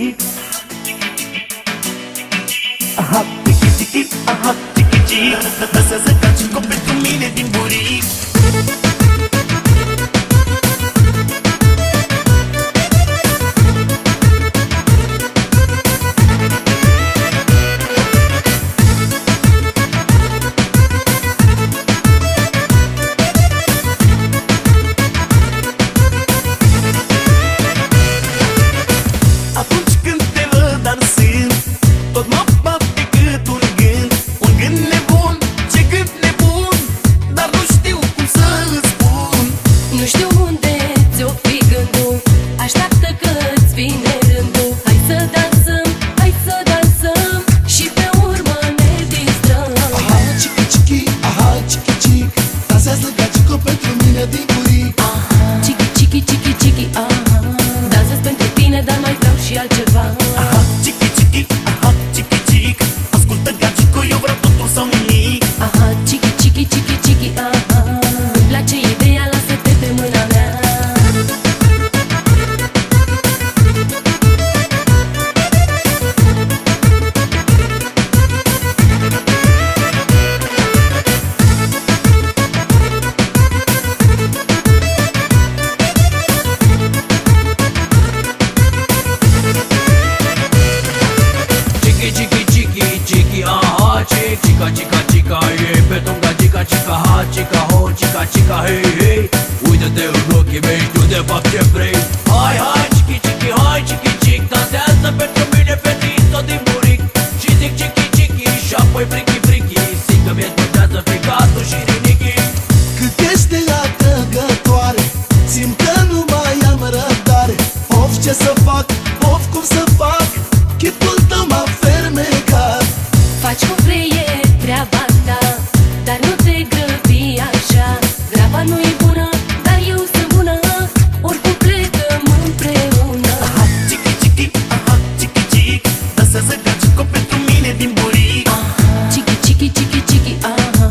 buric Aha, tiki tiki, aha, tiki tiki. Dansează ca cico pentru mine din buric și altceva pode grăbi așa. Graba nu e bună, dar eu sunt bună. Oricum plecăm împreună. Aha, chiqui chiqui, aha, chiqui chic Dansează gagico pentru mine din buric. Chiqui, chiqui, chiqui, chiqui, aha.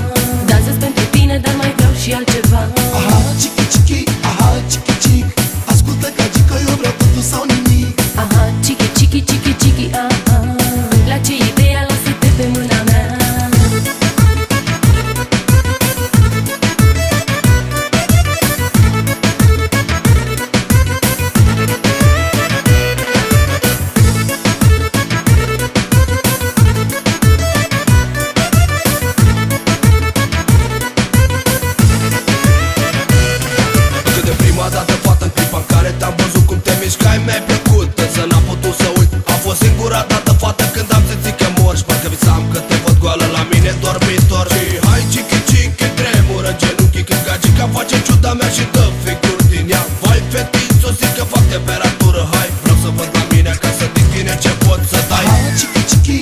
Dansez pentru tine, dar mai vreau și altceva. Aha, chiqui chiqui, aha, chiqui chic Ascultă gagico, eu vreau totul sau nimic. Aha, chiqui, chiqui, chiqui, chiqui, aha fost singura dată, fată, când am simțit că mor. Și parcă visam că te văd goală la mine dormitor. Și hai, cichi, cichi, tremură genunchii Când gagica face ciuda mea și dă figuri din ea. Vai, fetiță, zic că fac temperatură Hai, vreau să văd la mine ca să din tine ce pot să dai. Aha, chiqui chiqui,